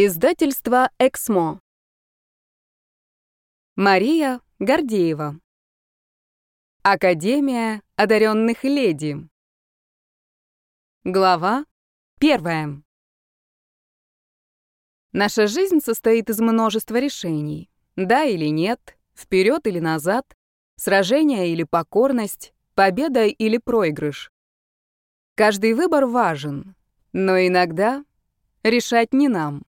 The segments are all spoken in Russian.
Издательство «Эксмо». Мария Гордеева. Академия одаренных леди. Глава первая. Наша жизнь состоит из множества решений. Да или нет, вперед или назад, сражение или покорность, победа или проигрыш. Каждый выбор важен, но иногда решать не нам.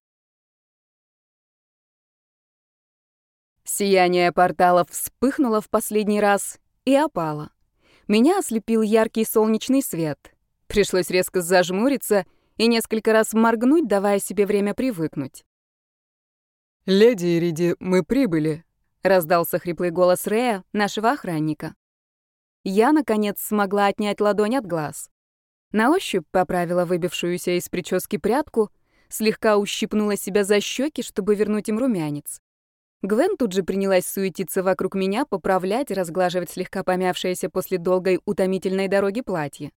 Сияние порталов вспыхнуло в последний раз и опало. Меня ослепил яркий солнечный свет. Пришлось резко зажмуриться и несколько раз моргнуть, давая себе время привыкнуть. «Леди Ириди, мы прибыли», — раздался хриплый голос Рея, нашего охранника. Я, наконец, смогла отнять ладонь от глаз. На ощупь поправила выбившуюся из прически прядку, слегка ущипнула себя за щеки, чтобы вернуть им румянец. Гвен тут же принялась суетиться вокруг меня, поправлять разглаживать слегка помявшееся после долгой утомительной дороги платье.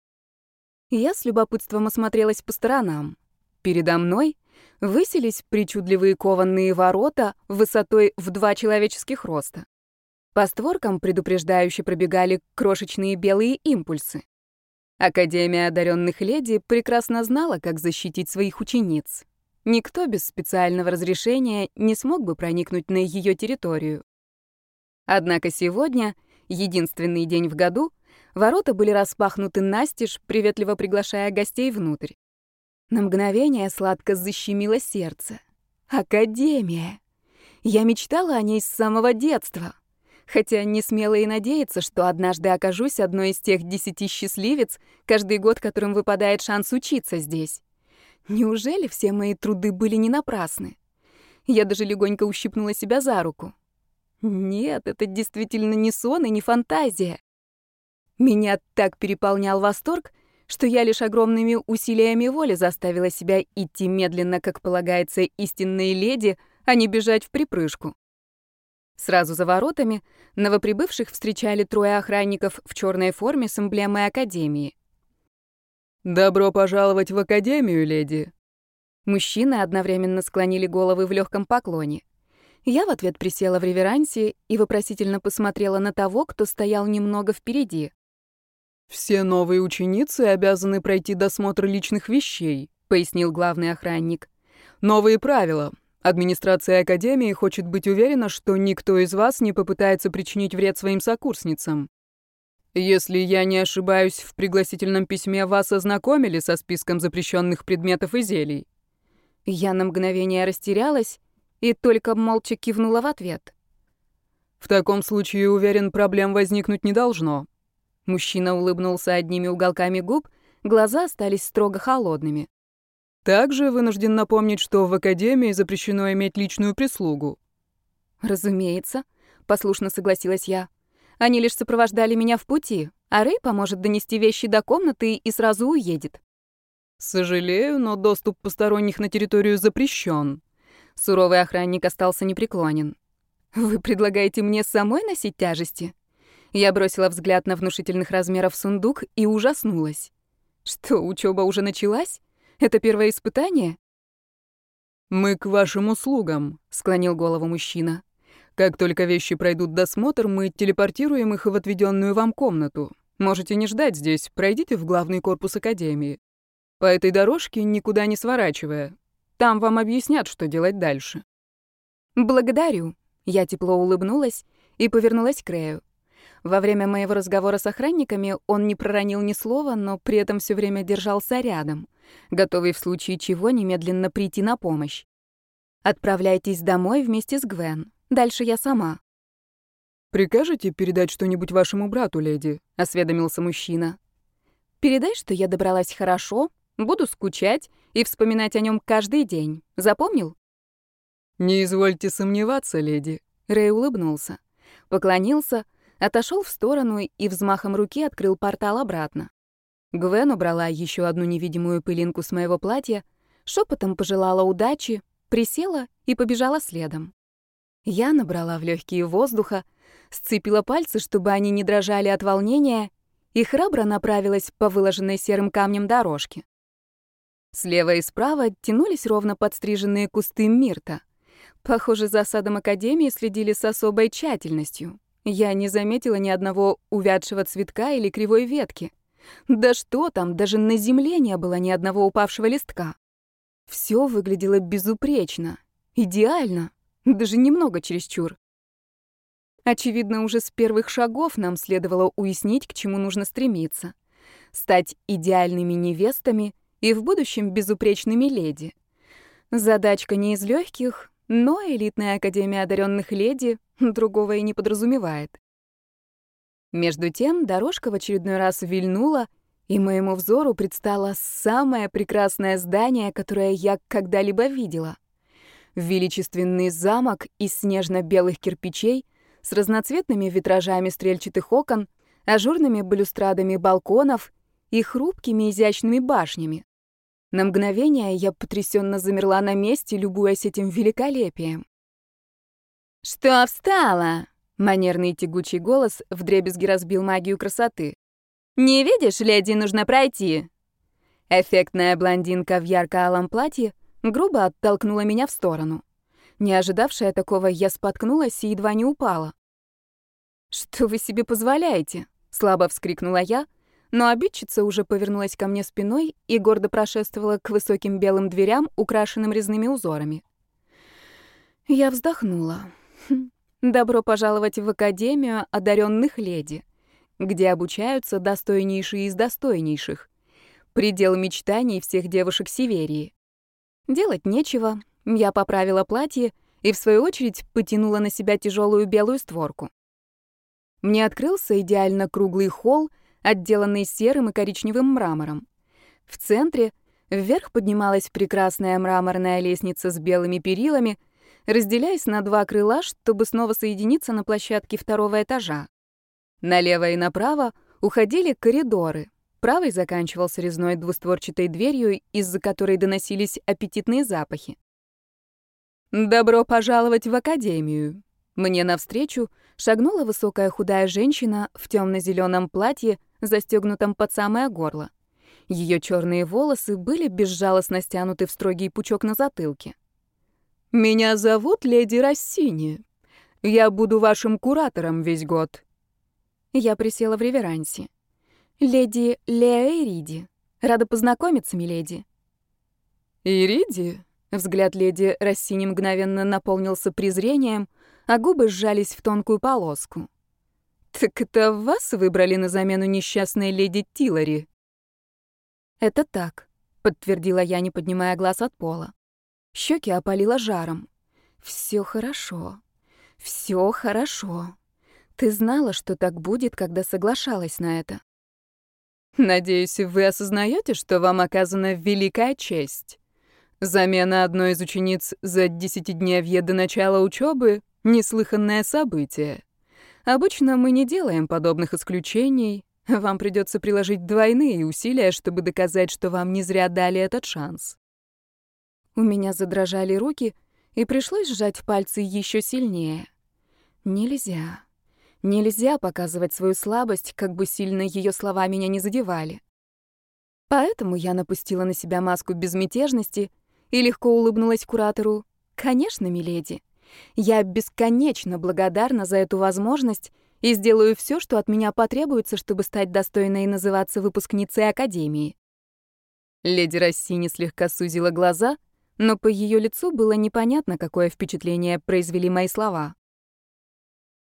Я с любопытством осмотрелась по сторонам. Передо мной высились причудливые кованные ворота высотой в два человеческих роста. По створкам предупреждающе пробегали крошечные белые импульсы. Академия одаренных леди прекрасно знала, как защитить своих учениц. Никто без специального разрешения не смог бы проникнуть на ее территорию. Однако сегодня, единственный день в году, ворота были распахнуты настежь, приветливо приглашая гостей внутрь. На мгновение сладко защемило сердце. Академия! Я мечтала о ней с самого детства. Хотя не смела и надеяться, что однажды окажусь одной из тех десяти счастливец, каждый год которым выпадает шанс учиться здесь. Неужели все мои труды были не напрасны? Я даже легонько ущипнула себя за руку. Нет, это действительно не сон и не фантазия. Меня так переполнял восторг, что я лишь огромными усилиями воли заставила себя идти медленно, как полагается истинной леди, а не бежать в припрыжку. Сразу за воротами новоприбывших встречали трое охранников в черной форме с эмблемой Академии. «Добро пожаловать в Академию, леди!» Мужчины одновременно склонили головы в легком поклоне. Я в ответ присела в реверансе и вопросительно посмотрела на того, кто стоял немного впереди. «Все новые ученицы обязаны пройти досмотр личных вещей», — пояснил главный охранник. «Новые правила. Администрация Академии хочет быть уверена, что никто из вас не попытается причинить вред своим сокурсницам. Если я не ошибаюсь, в пригласительном письме вас ознакомили со списком запрещенных предметов и зелий. Я на мгновение растерялась и только молча кивнула в ответ. В таком случае, уверен, проблем возникнуть не должно. Мужчина улыбнулся одними уголками губ, глаза остались строго холодными. Также вынужден напомнить, что в академии запрещено иметь личную прислугу. Разумеется, послушно согласилась я. Они лишь сопровождали меня в пути, а Рэй поможет донести вещи до комнаты и сразу уедет. Сожалею, но доступ посторонних на территорию запрещен. Суровый охранник остался непреклонен. Вы предлагаете мне самой носить тяжести? Я бросила взгляд на внушительных размеров сундук и ужаснулась. Что, учеба уже началась? Это первое испытание? Мы к вашим услугам, склонил голову мужчина. Как только вещи пройдут досмотр, мы телепортируем их в отведенную вам комнату. Можете не ждать здесь, пройдите в главный корпус Академии. По этой дорожке, никуда не сворачивая. Там вам объяснят, что делать дальше». «Благодарю». Я тепло улыбнулась и повернулась к Рэю. Во время моего разговора с охранниками он не проронил ни слова, но при этом все время держался рядом, готовый в случае чего немедленно прийти на помощь. «Отправляйтесь домой вместе с Гвен. Дальше я сама». «Прикажете передать что-нибудь вашему брату, леди?» — осведомился мужчина. «Передай, что я добралась хорошо, буду скучать и вспоминать о нем каждый день. Запомнил?» «Не извольте сомневаться, леди». Рэй улыбнулся, поклонился, отошел в сторону и взмахом руки открыл портал обратно. Гвен убрала еще одну невидимую пылинку с моего платья, шепотом пожелала удачи, присела и побежала следом. Я набрала в легкие воздуха, сцепила пальцы, чтобы они не дрожали от волнения, и храбро направилась по выложенной серым камнем дорожке. Слева и справа тянулись ровно подстриженные кусты мирта. Похоже, за садом Академии следили с особой тщательностью. Я не заметила ни одного увядшего цветка или кривой ветки. Да что там, даже на земле не было ни одного упавшего листка. Все выглядело безупречно, идеально, даже немного чересчур. Очевидно, уже с первых шагов нам следовало уяснить, к чему нужно стремиться. Стать идеальными невестами и в будущем безупречными леди. Задачка не из легких, но элитная академия одаренных леди другого и не подразумевает. Между тем дорожка в очередной раз вильнула, и моему взору предстало самое прекрасное здание, которое я когда-либо видела. Величественный замок из снежно-белых кирпичей с разноцветными витражами стрельчатых окон, ажурными балюстрадами балконов и хрупкими изящными башнями. На мгновение я потрясенно замерла на месте, любуясь этим великолепием. «Что встала?» — манерный тягучий голос вдребезги разбил магию красоты. «Не видишь, леди, нужно пройти!» Эффектная блондинка в ярко-алом платье грубо оттолкнула меня в сторону. Не ожидавшая такого, я споткнулась и едва не упала. «Что вы себе позволяете?» — слабо вскрикнула я, но обидчица уже повернулась ко мне спиной и гордо прошествовала к высоким белым дверям, украшенным резными узорами. Я вздохнула. Хм, добро пожаловать в Академию одаренных леди, где обучаются достойнейшие из достойнейших. Предел мечтаний всех девушек Северии. Делать нечего, я поправила платье и, в свою очередь, потянула на себя тяжелую белую створку. Мне открылся идеально круглый холл, отделанный серым и коричневым мрамором. В центре вверх поднималась прекрасная мраморная лестница с белыми перилами, разделяясь на два крыла, чтобы снова соединиться на площадке второго этажа. Налево и направо уходили коридоры. Правый заканчивался резной двустворчатой дверью, из-за которой доносились аппетитные запахи. «Добро пожаловать в академию!» Мне навстречу шагнула высокая худая женщина в темно зеленом платье застегнутом под самое горло. Ее черные волосы были безжалостно стянуты в строгий пучок на затылке. «Меня зовут леди Рассини. Я буду вашим куратором весь год». Я присела в реверансе. «Леди Леа Ириди. Рада познакомиться, миледи». «Ириди?» Взгляд леди Рассини мгновенно наполнился презрением, а губы сжались в тонкую полоску. «Так это вас выбрали на замену несчастной леди Тилари?» «Это так», — подтвердила я, не поднимая глаз от пола. Щеки опалило жаром. Все хорошо. Все хорошо. Ты знала, что так будет, когда соглашалась на это?» «Надеюсь, вы осознаете, что вам оказана великая честь. Замена одной из учениц за десятидневье до начала учебы — неслыханное событие. Обычно мы не делаем подобных исключений. Вам придется приложить двойные усилия, чтобы доказать, что вам не зря дали этот шанс. У меня задрожали руки, и пришлось сжать пальцы еще сильнее. Нельзя. Нельзя показывать свою слабость, как бы сильно ее слова меня не задевали. Поэтому я напустила на себя маску безмятежности и легко улыбнулась куратору. «Конечно, миледи. Я бесконечно благодарна за эту возможность и сделаю все, что от меня потребуется, чтобы стать достойной называться выпускницей Академии». Леди Рассини слегка сузила глаза, но по ее лицу было непонятно, какое впечатление произвели мои слова.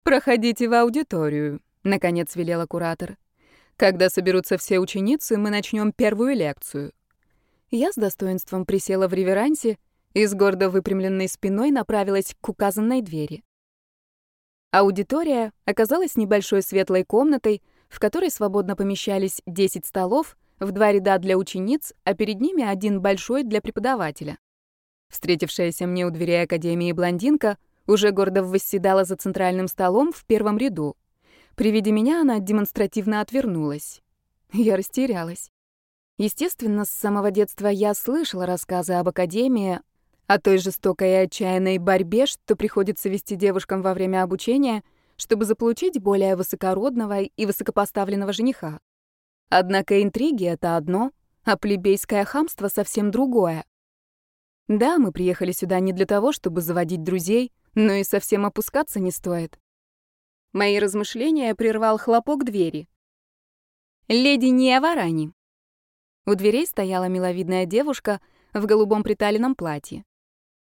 «Проходите в аудиторию», — наконец велела куратор. «Когда соберутся все ученицы, мы начнем первую лекцию». Я с достоинством присела в реверансе и с гордо выпрямленной спиной направилась к указанной двери. Аудитория оказалась небольшой светлой комнатой, в которой свободно помещались 10 столов, в два ряда для учениц, а перед ними один большой для преподавателя. Встретившаяся мне у дверей Академии блондинка уже гордо восседала за центральным столом в первом ряду. При виде меня она демонстративно отвернулась. Я растерялась. Естественно, с самого детства я слышала рассказы об Академии, о той жестокой и отчаянной борьбе, что приходится вести девушкам во время обучения, чтобы заполучить более высокородного и высокопоставленного жениха. Однако интриги — это одно, а плебейское хамство совсем другое. Да, мы приехали сюда не для того, чтобы заводить друзей, но и совсем опускаться не стоит. Мои размышления прервал хлопок двери. «Леди Ниаварани». У дверей стояла миловидная девушка в голубом приталенном платье.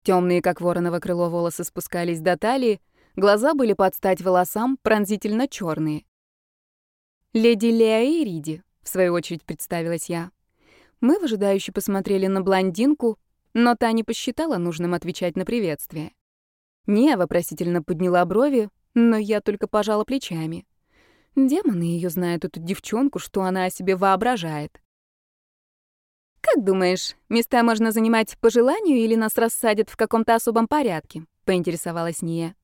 Темные, как вороново крыло, волосы спускались до талии, глаза были под стать волосам, пронзительно черные. «Леди Леа Ириди», — в свою очередь представилась я. Мы выжидающе посмотрели на блондинку, но та не посчитала нужным отвечать на приветствие. Не вопросительно подняла брови, но я только пожала плечами. Демоны ее знают, эту девчонку, что она о себе воображает. «Как думаешь, места можно занимать по желанию или нас рассадят в каком-то особом порядке?» — поинтересовалась Ния.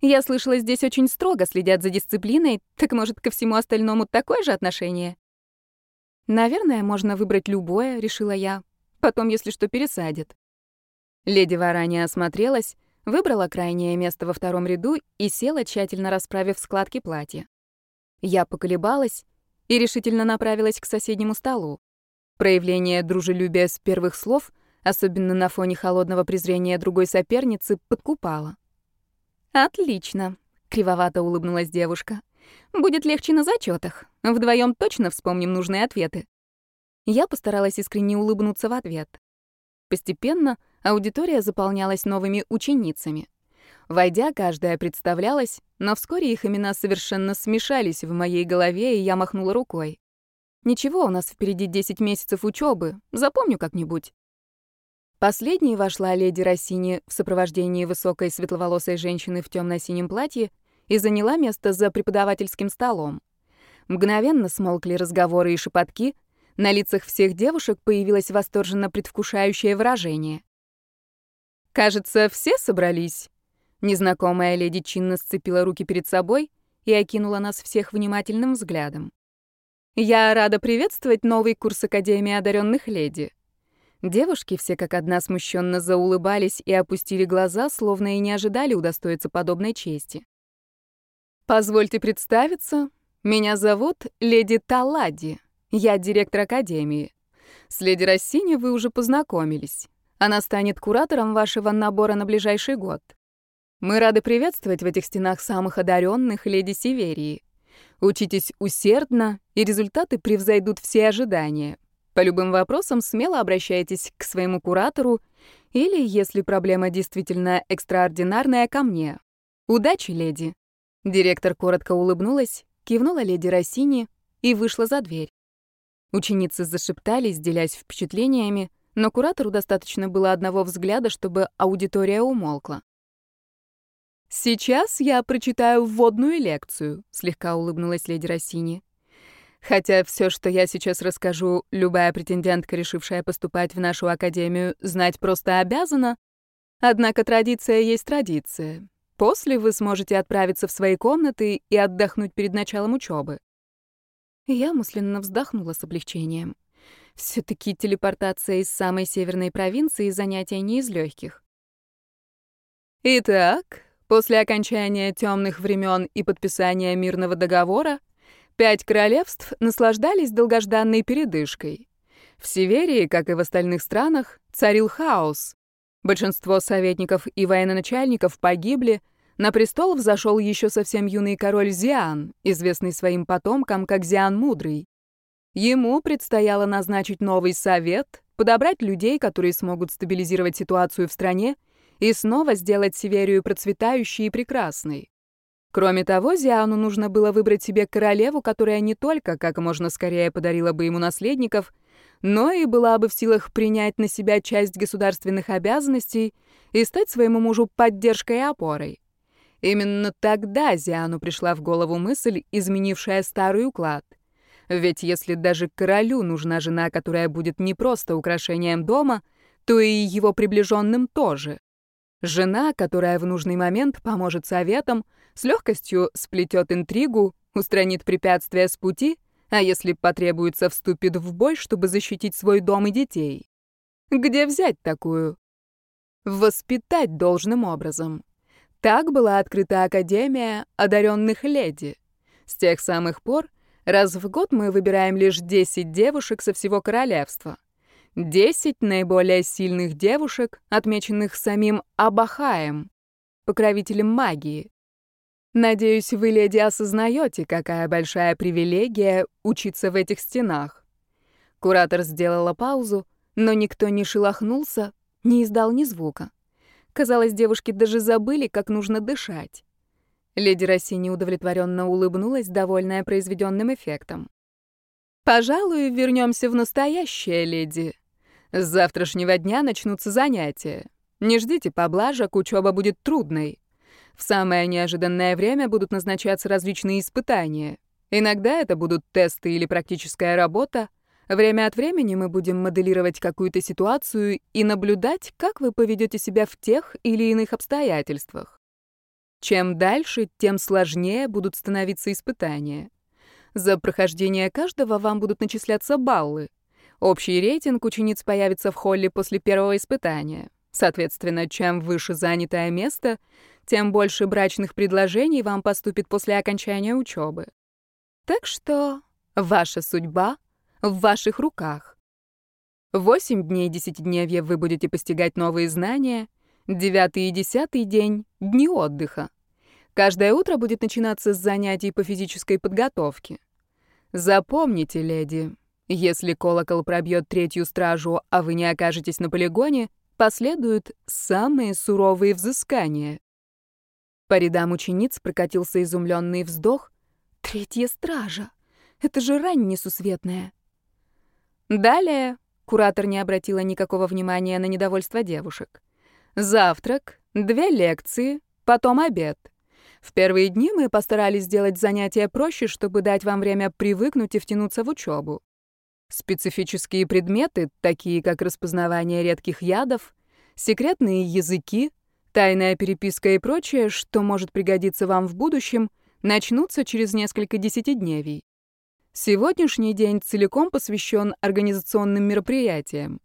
«Я слышала, здесь очень строго следят за дисциплиной, так, может, ко всему остальному такое же отношение?» «Наверное, можно выбрать любое», — решила я. Потом, если что, пересадят. Леди Варани осмотрелась, выбрала крайнее место во втором ряду и села, тщательно расправив складки платья. Я поколебалась и решительно направилась к соседнему столу. Проявление дружелюбия с первых слов, особенно на фоне холодного презрения другой соперницы, подкупало. «Отлично», — кривовато улыбнулась девушка. «Будет легче на зачетах. Вдвоем точно вспомним нужные ответы». Я постаралась искренне улыбнуться в ответ. Постепенно аудитория заполнялась новыми ученицами. Войдя, каждая представлялась, но вскоре их имена совершенно смешались в моей голове, и я махнула рукой. Ничего, у нас впереди 10 месяцев учебы, запомню как-нибудь. Последней вошла леди Россини в сопровождении высокой светловолосой женщины в темно-синем платье и заняла место за преподавательским столом. Мгновенно смолкли разговоры и шепотки — на лицах всех девушек появилось восторженно предвкушающее выражение. «Кажется, все собрались?» Незнакомая леди чинно сцепила руки перед собой и окинула нас всех внимательным взглядом. «Я рада приветствовать новый курс Академии одаренных леди». Девушки все как одна смущенно заулыбались и опустили глаза, словно и не ожидали удостоиться подобной чести. «Позвольте представиться. Меня зовут леди Талади». Я директор академии. С леди Рассини вы уже познакомились. Она станет куратором вашего набора на ближайший год. Мы рады приветствовать в этих стенах самых одаренных леди Северии. Учитесь усердно, и результаты превзойдут все ожидания. По любым вопросам смело обращайтесь к своему куратору или, если проблема действительно экстраординарная, ко мне. Удачи, леди. Директор коротко улыбнулась, кивнула леди Рассини и вышла за дверь. Ученицы зашептались, делясь впечатлениями, но куратору достаточно было одного взгляда, чтобы аудитория умолкла. «Сейчас я прочитаю вводную лекцию», — слегка улыбнулась леди Россини. «Хотя все, что я сейчас расскажу, любая претендентка, решившая поступать в нашу академию, знать просто обязана. Однако традиция есть традиция. После вы сможете отправиться в свои комнаты и отдохнуть перед началом учебы. Я мысленно вздохнула с облегчением. Все таки телепортация из самой северной провинции занятия не из легких. Итак, после окончания темных времен и подписания мирного договора, пять королевств наслаждались долгожданной передышкой. В Северии, как и в остальных странах, царил хаос. Большинство советников и военачальников погибли, на престол взошел еще совсем юный король Зиан, известный своим потомкам как Зиан Мудрый. Ему предстояло назначить новый совет, подобрать людей, которые смогут стабилизировать ситуацию в стране и снова сделать Северию процветающей и прекрасной. Кроме того, Зиану нужно было выбрать себе королеву, которая не только как можно скорее подарила бы ему наследников, но и была бы в силах принять на себя часть государственных обязанностей и стать своему мужу поддержкой и опорой. Именно тогда Зиану пришла в голову мысль, изменившая старый уклад. Ведь если даже королю нужна жена, которая будет не просто украшением дома, то и его приближенным тоже. Жена, которая в нужный момент поможет советам, с легкостью сплетет интригу, устранит препятствия с пути, а если потребуется, вступит в бой, чтобы защитить свой дом и детей. Где взять такую? Воспитать должным образом. Так была открыта Академия одаренных леди. С тех самых пор Раз в год мы выбираем лишь 10 девушек со всего королевства. 10 наиболее сильных девушек, отмеченных самим Абахаем, покровителем магии. Надеюсь, вы, леди, осознаете, какая большая привилегия учиться в этих стенах. Куратор сделала паузу, но никто не шелохнулся, не издал ни звука. Казалось, девушки даже забыли, как нужно дышать. Леди Россини удовлетворенно улыбнулась, довольная произведенным эффектом. «Пожалуй, вернемся в настоящее, леди. С завтрашнего дня начнутся занятия. Не ждите поблажек, учеба будет трудной. В самое неожиданное время будут назначаться различные испытания. Иногда это будут тесты или практическая работа, Время от времени мы будем моделировать какую-то ситуацию и наблюдать, как вы поведете себя в тех или иных обстоятельствах. Чем дальше, тем сложнее будут становиться испытания. За прохождение каждого вам будут начисляться баллы. Общий рейтинг учениц появится в холле после первого испытания. Соответственно, чем выше занятое место, тем больше брачных предложений вам поступит после окончания учебы. Так что ваша судьба — в ваших руках. Восемь дней десятидневья вы будете постигать новые знания, девятый и десятый день — дни отдыха. Каждое утро будет начинаться с занятий по физической подготовке. Запомните, леди, если колокол пробьет третью стражу, а вы не окажетесь на полигоне, последуют самые суровые взыскания. По рядам учениц прокатился изумленный вздох. «Третья стража! Это же рань несусветная!» Далее куратор не обратила никакого внимания на недовольство девушек. Завтрак, две лекции, потом обед. В первые дни мы постарались сделать занятия проще, чтобы дать вам время привыкнуть и втянуться в учебу. Специфические предметы, такие как распознавание редких ядов, секретные языки, тайная переписка и прочее, что может пригодиться вам в будущем, начнутся через несколько десятидневий. Сегодняшний день целиком посвящен организационным мероприятиям.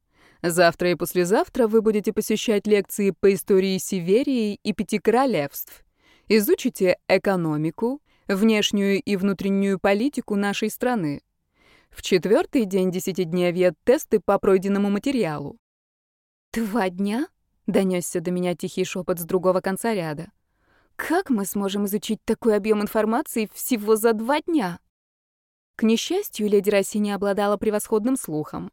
Завтра и послезавтра вы будете посещать лекции по истории Северии и Пяти Королевств. Изучите экономику, внешнюю и внутреннюю политику нашей страны. В четвертый день десятидневья тесты по пройденному материалу. «Два дня?» — донесся до меня тихий шепот с другого конца ряда. «Как мы сможем изучить такой объем информации всего за два дня?» К несчастью, леди Россини обладала превосходным слухом.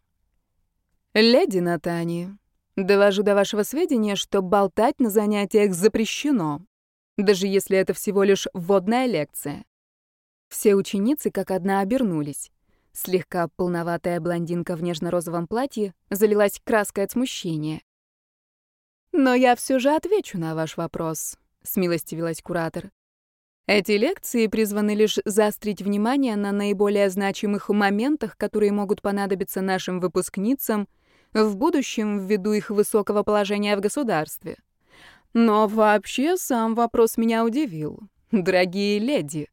«Леди Натани, довожу до вашего сведения, что болтать на занятиях запрещено, даже если это всего лишь вводная лекция». Все ученицы как одна обернулись. Слегка полноватая блондинка в нежно-розовом платье залилась краской от смущения. «Но я все же отвечу на ваш вопрос», — смилостивилась куратор. Эти лекции призваны лишь заострить внимание на наиболее значимых моментах, которые могут понадобиться нашим выпускницам в будущем ввиду их высокого положения в государстве. Но вообще сам вопрос меня удивил. Дорогие леди,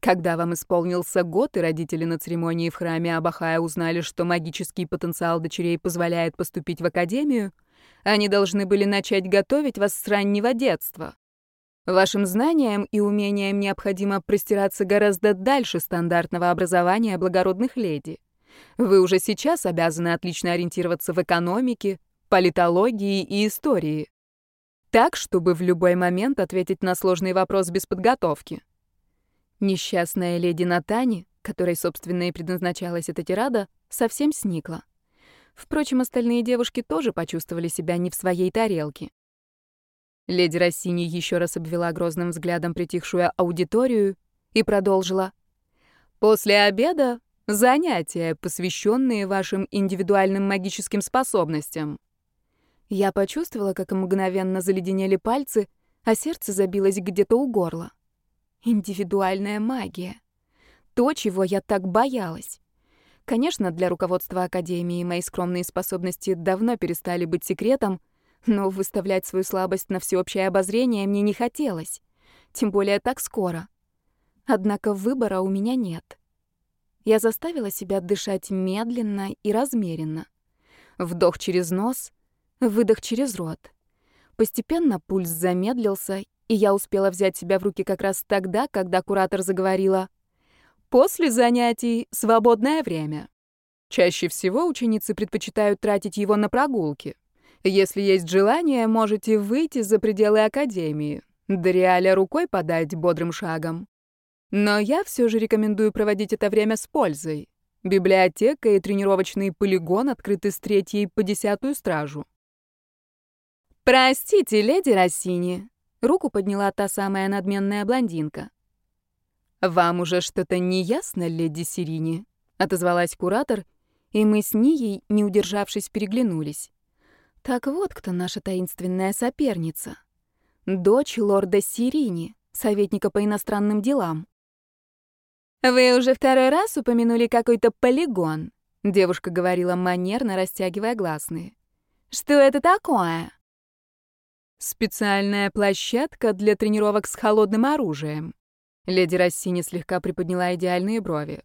когда вам исполнился год, и родители на церемонии в храме Абахая узнали, что магический потенциал дочерей позволяет поступить в академию, они должны были начать готовить вас с раннего детства. Вашим знаниям и умениям необходимо простираться гораздо дальше стандартного образования благородных леди. Вы уже сейчас обязаны отлично ориентироваться в экономике, политологии и истории. Так, чтобы в любой момент ответить на сложный вопрос без подготовки. Несчастная леди Натани, которой, собственно, и предназначалась эта тирада, совсем сникла. Впрочем, остальные девушки тоже почувствовали себя не в своей тарелке. Леди Рассини еще раз обвела грозным взглядом притихшую аудиторию и продолжила. «После обеда занятия, посвященные вашим индивидуальным магическим способностям». Я почувствовала, как мгновенно заледенели пальцы, а сердце забилось где-то у горла. Индивидуальная магия. То, чего я так боялась. Конечно, для руководства Академии мои скромные способности давно перестали быть секретом, но выставлять свою слабость на всеобщее обозрение мне не хотелось, тем более так скоро. Однако выбора у меня нет. Я заставила себя дышать медленно и размеренно. Вдох через нос, выдох через рот. Постепенно пульс замедлился, и я успела взять себя в руки как раз тогда, когда куратор заговорила. После занятий — свободное время. Чаще всего ученицы предпочитают тратить его на прогулки. Если есть желание, можете выйти за пределы академии. До реаля рукой подать бодрым шагом. Но я все же рекомендую проводить это время с пользой. Библиотека и тренировочный полигон открыты с третьей по десятую стражу. «Простите, леди Рассини», — руку подняла та самая надменная блондинка. «Вам уже что-то не ясно, леди Сирини?» — отозвалась куратор — и мы с Нией, не удержавшись, переглянулись. Так вот кто наша таинственная соперница. Дочь лорда Сирини, советника по иностранным делам. «Вы уже второй раз упомянули какой-то полигон», — девушка говорила манерно, растягивая гласные. «Что это такое?» «Специальная площадка для тренировок с холодным оружием». Леди Рассини слегка приподняла идеальные брови.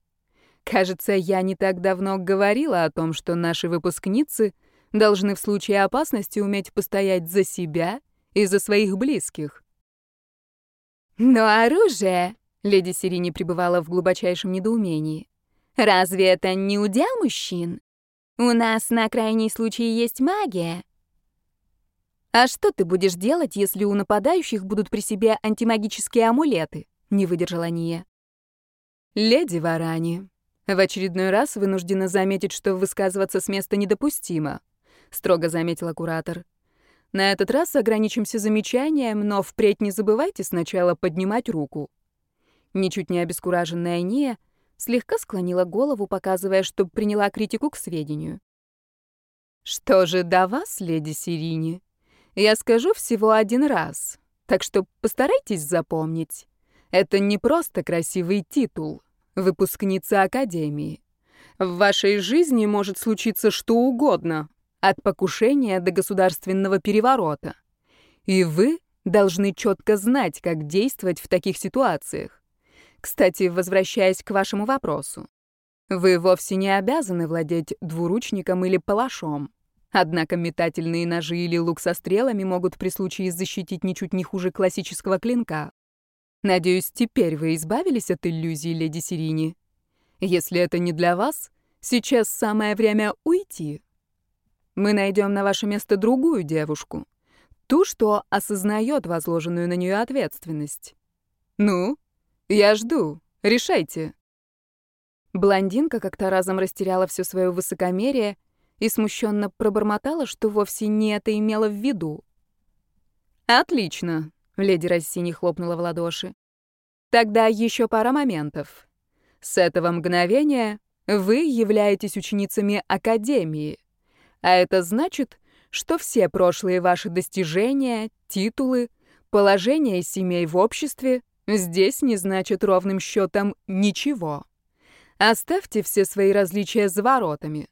Кажется, я не так давно говорила о том, что наши выпускницы должны в случае опасности уметь постоять за себя и за своих близких. Но оружие, леди Сирини пребывала в глубочайшем недоумении. Разве это не удел мужчин? У нас на крайний случай есть магия. А что ты будешь делать, если у нападающих будут при себе антимагические амулеты? Не выдержала Ния. Леди Варани, в очередной раз вынуждена заметить, что высказываться с места недопустимо, строго заметила куратор. На этот раз ограничимся замечанием, но впредь не забывайте сначала поднимать руку. Ничуть не обескураженная Ния слегка склонила голову, показывая, что приняла критику к сведению. «Что же до вас, леди Сирини? Я скажу всего один раз, так что постарайтесь запомнить. Это не просто красивый титул выпускница Академии. В вашей жизни может случиться что угодно, от покушения до государственного переворота. И вы должны четко знать, как действовать в таких ситуациях. Кстати, возвращаясь к вашему вопросу. Вы вовсе не обязаны владеть двуручником или палашом. Однако метательные ножи или лук со стрелами могут при случае защитить ничуть не хуже классического клинка. Надеюсь, теперь вы избавились от иллюзий, леди Сирини. Если это не для вас, сейчас самое время уйти. Мы найдем на ваше место другую девушку, ту, что осознает возложенную на нее ответственность. Ну, я жду. Решайте. Блондинка как-то разом растеряла все свое высокомерие и смущенно пробормотала, что вовсе не это имела в виду. Отлично, Леди Рассини хлопнула в ладоши. Тогда еще пара моментов. С этого мгновения вы являетесь ученицами Академии. А это значит, что все прошлые ваши достижения, титулы, положение семей в обществе здесь не значат ровным счетом ничего. Оставьте все свои различия за воротами.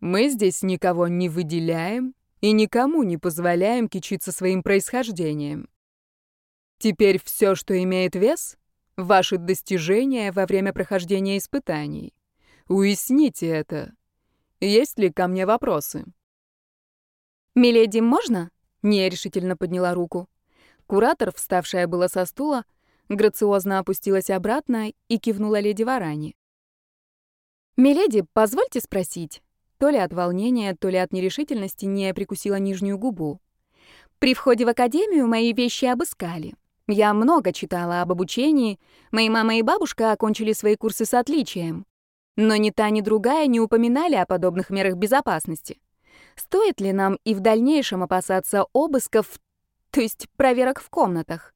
Мы здесь никого не выделяем и никому не позволяем кичиться своим происхождением. Теперь все, что имеет вес — ваши достижения во время прохождения испытаний. Уясните это. Есть ли ко мне вопросы? «Миледи, можно?» — нерешительно подняла руку. Куратор, вставшая была со стула, грациозно опустилась обратно и кивнула леди Варани. «Миледи, позвольте спросить?» То ли от волнения, то ли от нерешительности не прикусила нижнюю губу. «При входе в академию мои вещи обыскали. Я много читала об обучении, мои мама и бабушка окончили свои курсы с отличием. Но ни та, ни другая не упоминали о подобных мерах безопасности. Стоит ли нам и в дальнейшем опасаться обысков, то есть проверок в комнатах?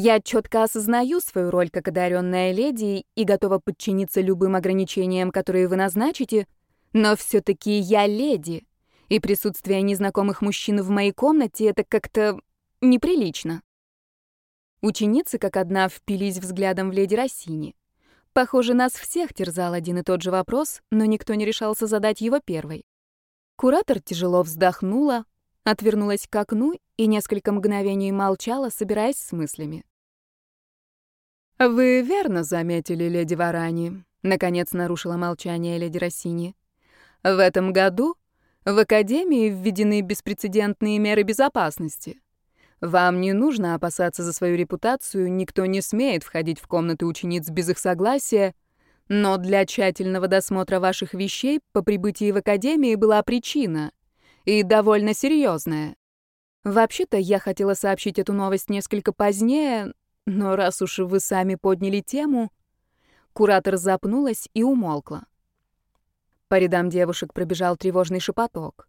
Я четко осознаю свою роль как одаренная леди и готова подчиниться любым ограничениям, которые вы назначите, но все таки я леди, и присутствие незнакомых мужчин в моей комнате — это как-то неприлично. Ученицы как одна впились взглядом в леди Рассини. Похоже, нас всех терзал один и тот же вопрос, но никто не решался задать его первой. Куратор тяжело вздохнула, отвернулась к окну и несколько мгновений молчала, собираясь с мыслями. «Вы верно заметили, леди Варани», — наконец нарушила молчание леди Рассини. «В этом году в Академии введены беспрецедентные меры безопасности. Вам не нужно опасаться за свою репутацию, никто не смеет входить в комнаты учениц без их согласия, Но для тщательного досмотра ваших вещей по прибытии в академии была причина. И довольно серьезная. Вообще-то я хотела сообщить эту новость несколько позднее, но раз уж вы сами подняли тему... Куратор запнулась и умолкла. По рядам девушек пробежал тревожный шепоток.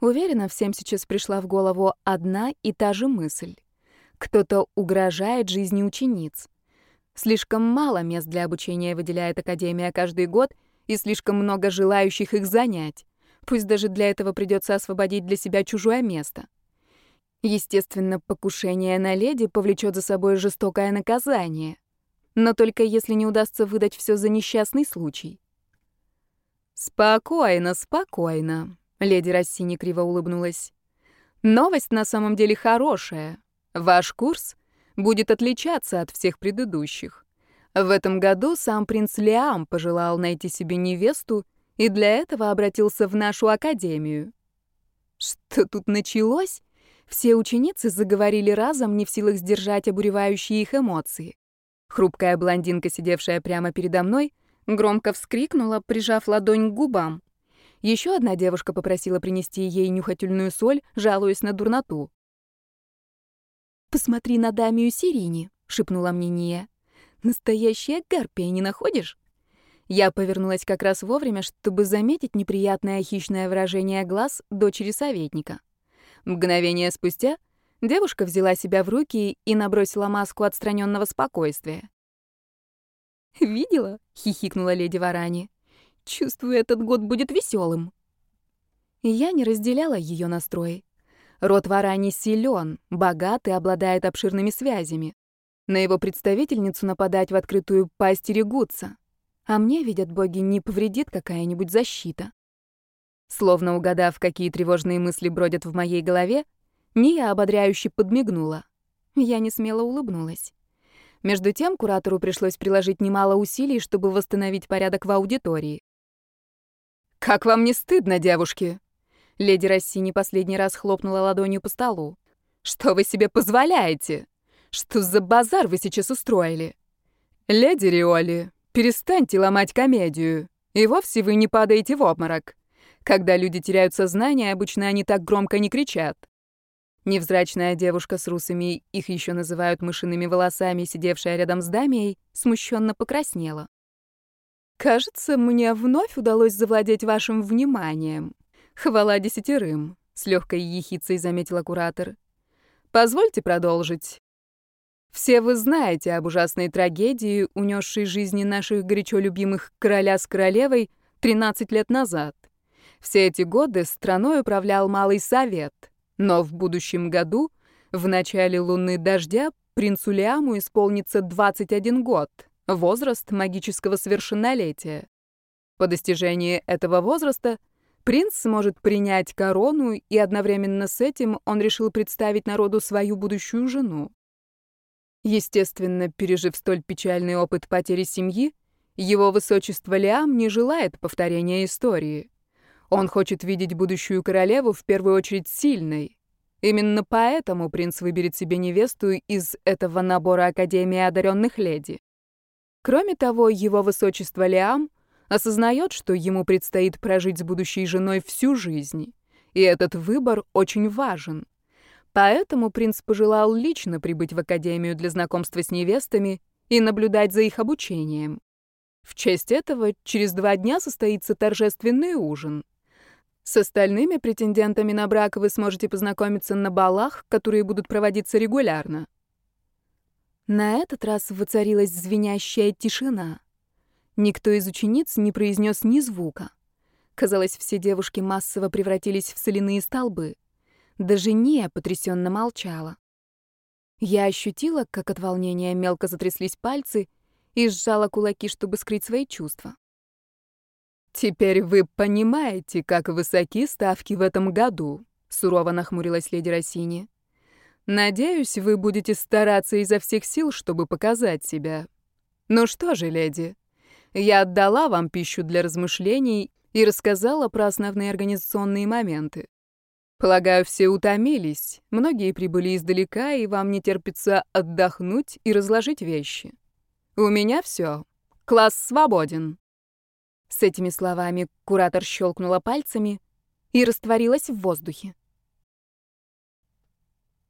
Уверена, всем сейчас пришла в голову одна и та же мысль. Кто-то угрожает жизни учениц. Слишком мало мест для обучения выделяет Академия каждый год, и слишком много желающих их занять. Пусть даже для этого придется освободить для себя чужое место. Естественно, покушение на леди повлечет за собой жестокое наказание. Но только если не удастся выдать все за несчастный случай. «Спокойно, спокойно», — леди Рассини криво улыбнулась. «Новость на самом деле хорошая. Ваш курс будет отличаться от всех предыдущих. В этом году сам принц Лиам пожелал найти себе невесту и для этого обратился в нашу академию. Что тут началось? Все ученицы заговорили разом, не в силах сдержать обуревающие их эмоции. Хрупкая блондинка, сидевшая прямо передо мной, громко вскрикнула, прижав ладонь к губам. Еще одна девушка попросила принести ей нюхательную соль, жалуясь на дурноту. «Посмотри на Дамию Сирини», — шепнула мне Ния. «Настоящая гарпия, не находишь?» Я повернулась как раз вовремя, чтобы заметить неприятное хищное выражение глаз дочери советника. Мгновение спустя девушка взяла себя в руки и набросила маску отстраненного спокойствия. «Видела?» — хихикнула леди Варани. «Чувствую, этот год будет веселым. Я не разделяла ее настрой. Род Варани силен, богат и обладает обширными связями. На его представительницу нападать в открытую поостерегутся. А мне, видят боги, не повредит какая-нибудь защита. Словно угадав, какие тревожные мысли бродят в моей голове, Ния ободряюще подмигнула. Я не смело улыбнулась. Между тем куратору пришлось приложить немало усилий, чтобы восстановить порядок в аудитории. «Как вам не стыдно, девушки?» Леди Рассини последний раз хлопнула ладонью по столу. «Что вы себе позволяете? Что за базар вы сейчас устроили?» «Леди Риоли, перестаньте ломать комедию. И вовсе вы не падаете в обморок. Когда люди теряют сознание, обычно они так громко не кричат». Невзрачная девушка с русыми, их еще называют мышиными волосами, сидевшая рядом с Дамией, смущенно покраснела. «Кажется, мне вновь удалось завладеть вашим вниманием», Хвала десятерым, с легкой ехицей заметила куратор. Позвольте продолжить. Все вы знаете об ужасной трагедии, унесшей жизни наших горячо любимых короля с королевой 13 лет назад. Все эти годы страной управлял Малый Совет, но в будущем году, в начале луны дождя, принцу Лиаму исполнится 21 год, возраст магического совершеннолетия. По достижении этого возраста Принц сможет принять корону, и одновременно с этим он решил представить народу свою будущую жену. Естественно, пережив столь печальный опыт потери семьи, его высочество Лиам не желает повторения истории. Он хочет видеть будущую королеву в первую очередь сильной. Именно поэтому принц выберет себе невесту из этого набора Академии одаренных леди. Кроме того, его высочество Лиам осознает, что ему предстоит прожить с будущей женой всю жизнь, и этот выбор очень важен. Поэтому принц пожелал лично прибыть в академию для знакомства с невестами и наблюдать за их обучением. В честь этого через два дня состоится торжественный ужин. С остальными претендентами на брак вы сможете познакомиться на балах, которые будут проводиться регулярно. На этот раз воцарилась звенящая тишина. Никто из учениц не произнес ни звука. Казалось, все девушки массово превратились в соляные столбы. Даже Ния потрясенно молчала. Я ощутила, как от волнения мелко затряслись пальцы и сжала кулаки, чтобы скрыть свои чувства. «Теперь вы понимаете, как высоки ставки в этом году», — сурово нахмурилась леди Россини. «Надеюсь, вы будете стараться изо всех сил, чтобы показать себя. Ну что же, леди, я отдала вам пищу для размышлений и рассказала про основные организационные моменты. Полагаю, все утомились, многие прибыли издалека, и вам не терпится отдохнуть и разложить вещи. У меня все. Класс свободен». С этими словами куратор щелкнула пальцами и растворилась в воздухе.